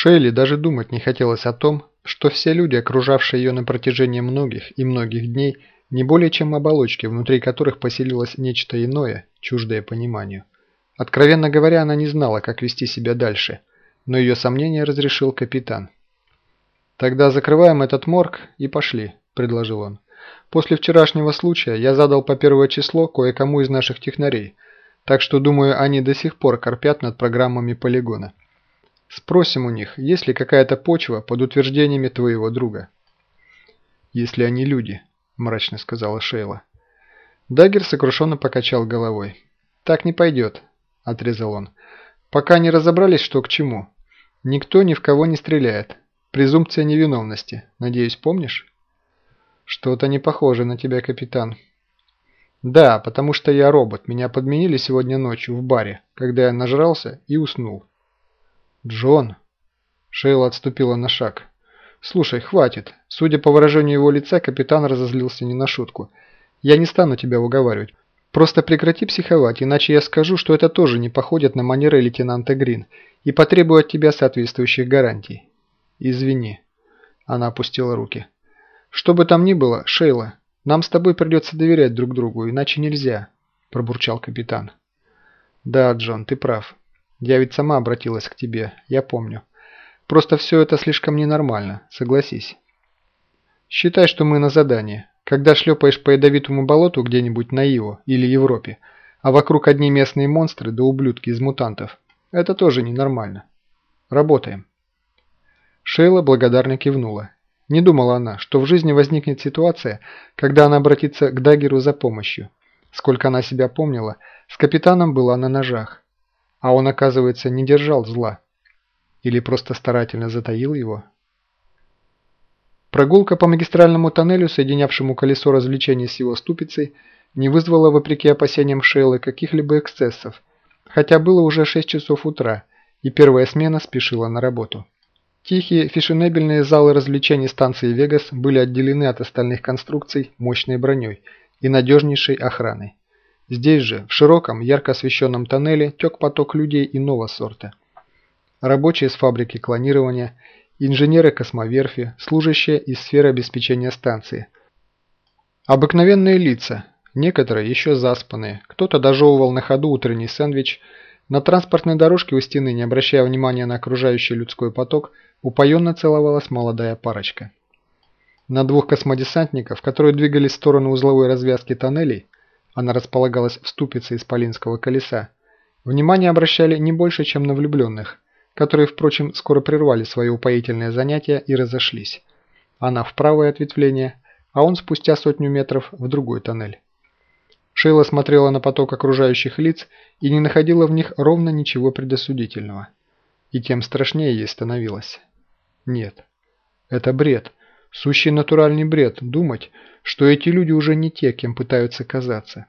Шейли даже думать не хотелось о том, что все люди, окружавшие ее на протяжении многих и многих дней, не более чем оболочки, внутри которых поселилось нечто иное, чуждое пониманию. Откровенно говоря, она не знала, как вести себя дальше, но ее сомнения разрешил капитан. «Тогда закрываем этот морг и пошли», – предложил он. «После вчерашнего случая я задал по первое число кое-кому из наших технарей, так что, думаю, они до сих пор корпят над программами полигона. Спросим у них, есть ли какая-то почва под утверждениями твоего друга. «Если они люди», – мрачно сказала Шейла. Даггер сокрушенно покачал головой. «Так не пойдет», – отрезал он. «Пока не разобрались, что к чему. Никто ни в кого не стреляет. Презумпция невиновности. Надеюсь, помнишь?» «Что-то не похоже на тебя, капитан». «Да, потому что я робот. Меня подменили сегодня ночью в баре, когда я нажрался и уснул. «Джон!» Шейла отступила на шаг. «Слушай, хватит. Судя по выражению его лица, капитан разозлился не на шутку. Я не стану тебя уговаривать. Просто прекрати психовать, иначе я скажу, что это тоже не походит на манеры лейтенанта Грин и потребую от тебя соответствующих гарантий. Извини». Она опустила руки. «Что бы там ни было, Шейла, нам с тобой придется доверять друг другу, иначе нельзя», – пробурчал капитан. «Да, Джон, ты прав. Я ведь сама обратилась к тебе, я помню. Просто все это слишком ненормально, согласись. Считай, что мы на задании. Когда шлепаешь по ядовитому болоту где-нибудь на Ио или Европе, а вокруг одни местные монстры да ублюдки из мутантов, это тоже ненормально. Работаем. Шейла благодарно кивнула. Не думала она, что в жизни возникнет ситуация, когда она обратится к Даггеру за помощью. Сколько она себя помнила, с капитаном была на ножах. А он, оказывается, не держал зла. Или просто старательно затаил его. Прогулка по магистральному тоннелю, соединявшему колесо развлечений с его ступицей, не вызвала, вопреки опасениям Шейлы, каких-либо эксцессов, хотя было уже 6 часов утра, и первая смена спешила на работу. Тихие фешенебельные залы развлечений станции «Вегас» были отделены от остальных конструкций мощной броней и надежнейшей охраной. Здесь же, в широком, ярко освещенном тоннеле, тек поток людей иного сорта. Рабочие с фабрики клонирования, инженеры космоверфи, служащие из сферы обеспечения станции. Обыкновенные лица, некоторые еще заспанные, кто-то дожевывал на ходу утренний сэндвич, на транспортной дорожке у стены, не обращая внимания на окружающий людской поток, упоенно целовалась молодая парочка. На двух космодесантников, которые двигались в сторону узловой развязки тоннелей, она располагалась в ступице исполинского колеса, внимание обращали не больше, чем на влюбленных, которые, впрочем, скоро прервали свое упоительное занятие и разошлись. Она в правое ответвление, а он спустя сотню метров в другой тоннель. Шейла смотрела на поток окружающих лиц и не находила в них ровно ничего предосудительного. И тем страшнее ей становилось. Нет, это бред, сущий натуральный бред думать, что эти люди уже не те, кем пытаются казаться.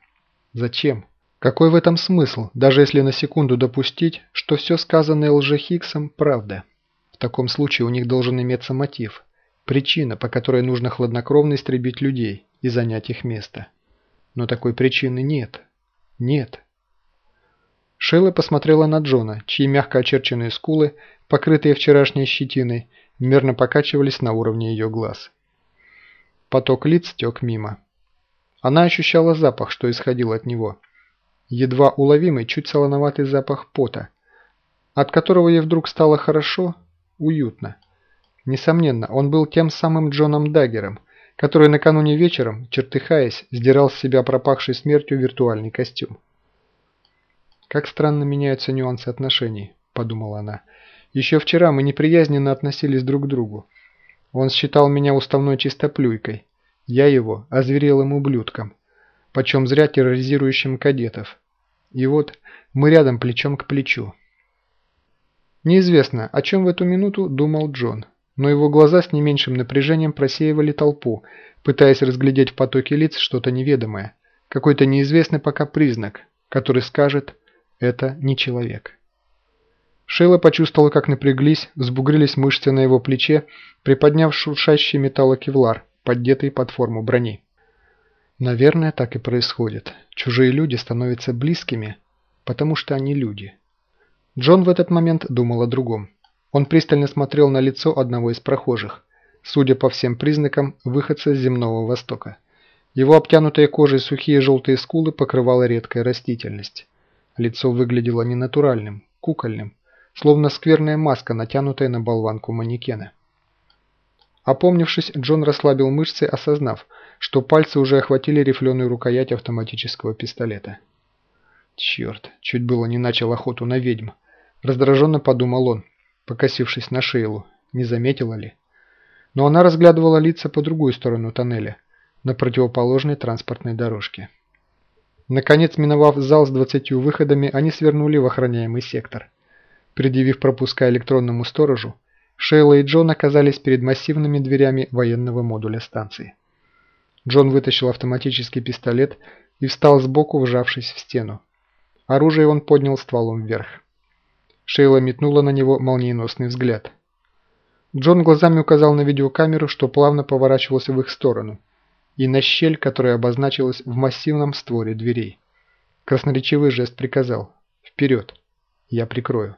Зачем? Какой в этом смысл, даже если на секунду допустить, что все сказанное лжехиксом – правда? В таком случае у них должен иметься мотив, причина, по которой нужно хладнокровно истребить людей и занять их место. Но такой причины нет. Нет. Шейла посмотрела на Джона, чьи мягко очерченные скулы, покрытые вчерашней щетиной, мерно покачивались на уровне ее глаз. Поток лиц тек мимо. Она ощущала запах, что исходил от него. Едва уловимый, чуть солоноватый запах пота, от которого ей вдруг стало хорошо, уютно. Несомненно, он был тем самым Джоном Даггером, который накануне вечером, чертыхаясь, сдирал с себя пропахший смертью виртуальный костюм. «Как странно меняются нюансы отношений», – подумала она. «Еще вчера мы неприязненно относились друг к другу. Он считал меня уставной чистоплюйкой. Я его озверелым ублюдком, почем зря терроризирующим кадетов. И вот мы рядом плечом к плечу. Неизвестно, о чем в эту минуту думал Джон, но его глаза с не меньшим напряжением просеивали толпу, пытаясь разглядеть в потоке лиц что-то неведомое, какой-то неизвестный пока признак, который скажет «это не человек». Шейла почувствовала, как напряглись, взбугрились мышцы на его плече, приподняв шуршащий металлокевлар, поддетый под форму брони. Наверное, так и происходит. Чужие люди становятся близкими, потому что они люди. Джон в этот момент думал о другом. Он пристально смотрел на лицо одного из прохожих, судя по всем признакам, выходца с земного востока. Его обтянутые кожей сухие желтые скулы покрывала редкая растительность. Лицо выглядело ненатуральным, кукольным, словно скверная маска, натянутая на болванку манекена. Опомнившись, Джон расслабил мышцы, осознав, что пальцы уже охватили рифленую рукоять автоматического пистолета. Черт, чуть было не начал охоту на ведьм. Раздраженно подумал он, покосившись на Шейлу, не заметила ли. Но она разглядывала лица по другую сторону тоннеля, на противоположной транспортной дорожке. Наконец, миновав зал с двадцатью выходами, они свернули в охраняемый сектор. Предъявив пропуска электронному сторожу, Шейла и Джон оказались перед массивными дверями военного модуля станции. Джон вытащил автоматический пистолет и встал сбоку, вжавшись в стену. Оружие он поднял стволом вверх. Шейла метнула на него молниеносный взгляд. Джон глазами указал на видеокамеру, что плавно поворачивался в их сторону, и на щель, которая обозначилась в массивном створе дверей. Красноречивый жест приказал «Вперед! Я прикрою».